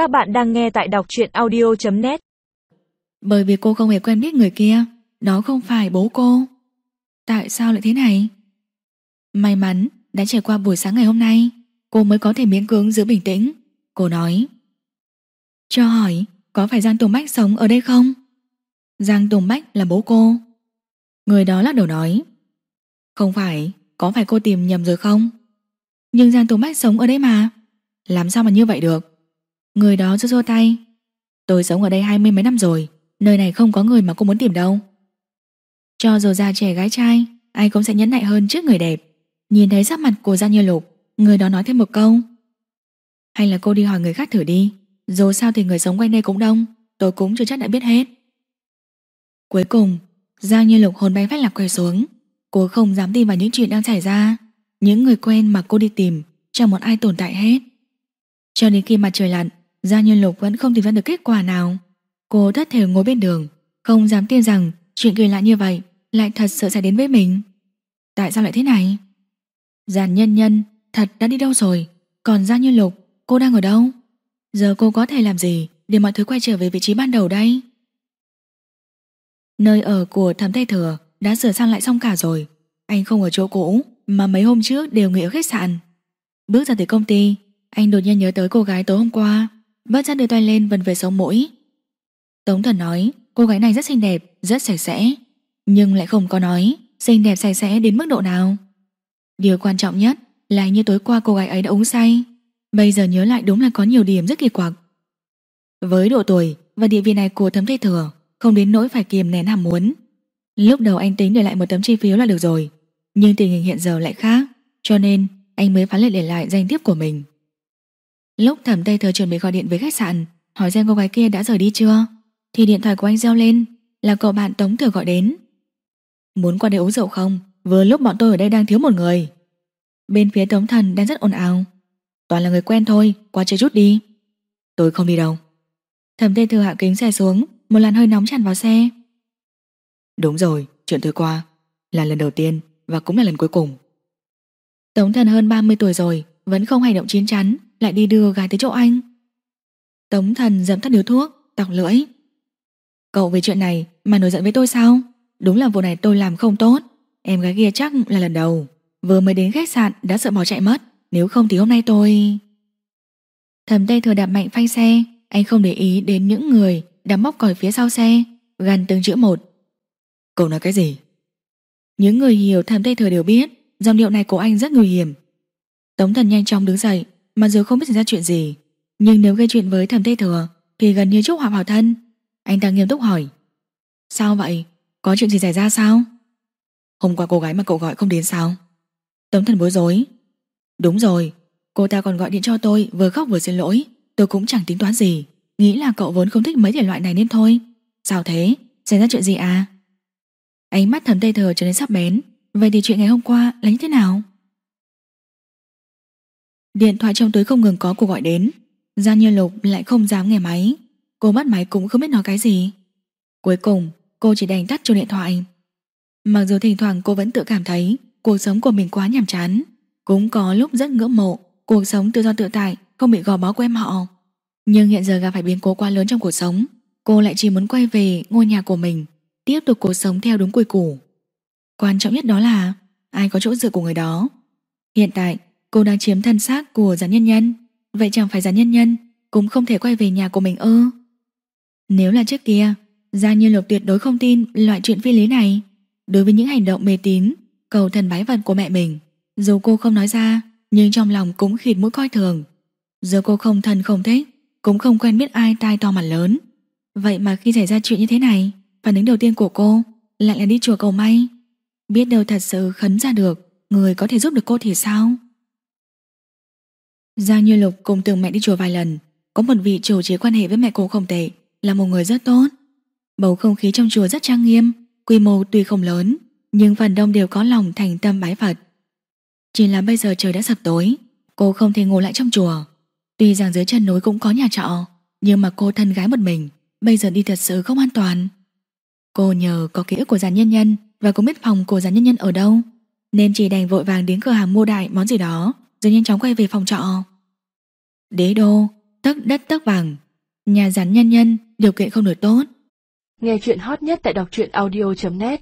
Các bạn đang nghe tại đọc truyện audio.net Bởi vì cô không hề quen biết người kia, Đó không phải bố cô. Tại sao lại thế này? May mắn, đã trải qua buổi sáng ngày hôm nay, Cô mới có thể miễn cưỡng giữ bình tĩnh. Cô nói, Cho hỏi, có phải Giang Tùng Bách sống ở đây không? Giang Tùng Bách là bố cô. Người đó lắc đầu nói, Không phải, Có phải cô tìm nhầm rồi không? Nhưng Giang Tùng Bách sống ở đây mà. Làm sao mà như vậy được? Người đó giơ rô tay. Tôi sống ở đây hai mươi mấy năm rồi, Nơi này không có người mà cô muốn tìm đâu. Cho dù già trẻ gái trai, Ai cũng sẽ nhẫn nại hơn trước người đẹp. Nhìn thấy sắc mặt của Giang Như Lục, Người đó nói thêm một câu. Hay là cô đi hỏi người khác thử đi. Dù sao thì người sống quanh đây cũng đông, Tôi cũng chưa chắc đã biết hết. Cuối cùng Giang Như Lục hồn bay phách lạc quay xuống. Cô không dám tin vào những chuyện đang xảy ra. Những người quen mà cô đi tìm, Chẳng một ai tồn tại hết. Cho đến khi mặt trời lặn Gia Nhân Lục vẫn không tìm ra được kết quả nào. Cô thất thể ngồi bên đường, Không dám tin rằng chuyện kỳ lạ như vậy Lại thật sự sẽ đến với mình. Tại sao lại thế này? Giàn nhân nhân thật đã đi đâu rồi? Còn Gia Nhân Lục, cô đang ở đâu? Giờ cô có thể làm gì Để mọi thứ quay trở về vị trí ban đầu đây? Nơi ở của thẩm Tây Thừa Đã sửa sang lại xong cả rồi. Anh không ở chỗ cũ Mà mấy hôm trước đều nghỉ ở khách sạn. Bước ra từ công ty, Anh đột nhiên nhớ tới cô gái tối hôm qua. Bất giác đưa tay lên vần về sống mũi. Tống thần nói Cô gái này rất xinh đẹp, rất sạch sẽ. Nhưng lại không có nói Xinh đẹp sạch sẽ đến mức độ nào. Điều quan trọng nhất là như tối qua cô gái ấy đã uống say. Bây giờ nhớ lại đúng là có nhiều điểm rất kỳ quặc. Với độ tuổi và địa vị này của thấm thay thừa Không đến nỗi phải kiềm nén ham muốn. Lúc đầu anh tính để lại một tấm chi phiếu là được rồi Nhưng tình hình hiện giờ lại khác Cho nên anh mới phán lệ để lại danh thiếp của mình. Lúc thẩm tây thừa chuẩn bị gọi điện với khách sạn Hỏi xem cô gái kia đã rời đi chưa? Thì điện thoại của anh reo lên Là cậu bạn Tống Thừa gọi đến. Muốn qua đây uống rượu không? Vừa lúc bọn tôi ở đây đang thiếu một người. Bên phía Tống Thần đang rất ồn ào. Toàn là người quen thôi Qua chơi chút đi. Tôi không đi đâu. Thẩm tây thừa hạ kính xe xuống Một làn hơi nóng tràn vào xe. Đúng rồi, chuyện tôi qua. Là lần đầu tiên và cũng là lần cuối cùng. Tống Thần hơn 30 tuổi rồi Vẫn không hành động chín chắn lại đi đưa gái tới chỗ anh. Tống thần dẫm tắt điếu thuốc, tọc lưỡi. Cậu về chuyện này mà nổi giận với tôi sao? Đúng là vụ này tôi làm không tốt. Em gái kia chắc là lần đầu. Vừa mới đến khách sạn đã sợ bỏ chạy mất. Nếu không thì hôm nay tôi... Thầm tay thừa đạp mạnh phanh xe. Anh không để ý đến những người đang móc còi phía sau xe. Gần từng chữ một. Cậu nói cái gì? Những người hiểu thầm tay thừa đều biết dòng điệu này của anh rất nguy hiểm. Tống thần nhanh chóng đứng dậy mà dù không biết xảy ra chuyện gì Nhưng nếu gây chuyện với thẩm tây thừa Thì gần như chúc họa vào thân Anh ta nghiêm túc hỏi Sao vậy? Có chuyện gì xảy ra sao? Hôm qua cô gái mà cậu gọi không đến sao? Tống thần bối rối Đúng rồi, cô ta còn gọi điện cho tôi Vừa khóc vừa xin lỗi Tôi cũng chẳng tính toán gì Nghĩ là cậu vốn không thích mấy thể loại này nên thôi Sao thế? Xảy ra chuyện gì à? Ánh mắt thẩm tây thừa trở nên sắp bén Vậy thì chuyện ngày hôm qua là như thế nào? Điện thoại trong túi không ngừng có cuộc gọi đến. Giang Như Lục lại không dám nghe máy. Cô bắt máy cũng không biết nói cái gì. Cuối cùng, cô chỉ đành tắt cho điện thoại. Mặc dù thỉnh thoảng cô vẫn tự cảm thấy Cuộc sống của mình quá nhàm chán, Cũng có lúc rất ngưỡng mộ Cuộc sống tự do tự tại, Không bị gò bó của em họ. Nhưng hiện giờ gặp phải biến cố quá lớn trong cuộc sống, Cô lại chỉ muốn quay về ngôi nhà của mình, Tiếp tục cuộc sống theo đúng quy củ. Quan trọng nhất đó là Ai có chỗ dựa của người đó. Hiện tại Cô đang chiếm thân xác của gián nhân nhân. Vậy chẳng phải gián nhân nhân Cũng không thể quay về nhà của mình ư? Nếu là trước kia, Giang Như Lục tuyệt đối không tin loại chuyện phi lý này. Đối với những hành động mê tín, Cầu thần bái vật của mẹ mình, Dù cô không nói ra, Nhưng trong lòng cũng khịt mũi coi thường. Giờ cô không thân không thích, Cũng không quen biết ai tai to mặt lớn. Vậy mà khi xảy ra chuyện như thế này, Phản ứng đầu tiên của cô Lại là đi chùa cầu may. Biết đâu thật sự khấn ra được, Người có thể giúp được cô thì sao? Giang Như Lục cùng từng mẹ đi chùa vài lần, Có một vị chủ chế quan hệ với mẹ cô không tệ, Là một người rất tốt. Bầu không khí trong chùa rất trang nghiêm, Quy mô tuy không lớn, Nhưng phần đông đều có lòng thành tâm bái Phật. Chỉ là bây giờ trời đã sập tối, Cô không thể ngủ lại trong chùa. Tuy rằng dưới chân núi cũng có nhà trọ, Nhưng mà cô thân gái một mình, Bây giờ đi thật sự không an toàn. Cô nhờ có ký ức của giàn nhân nhân Và cũng biết phòng của giàn nhân nhân ở đâu, Nên chỉ đành vội vàng đến cửa hàng mua đại món gì đó, Rồi nhanh chóng quay về phòng trọ. Đế đô tấc đất tấc vàng. Nhà rắn nhân nhân, điều kiện không được tốt. Nghe chuyện hot nhất tại đọc truyện audio.net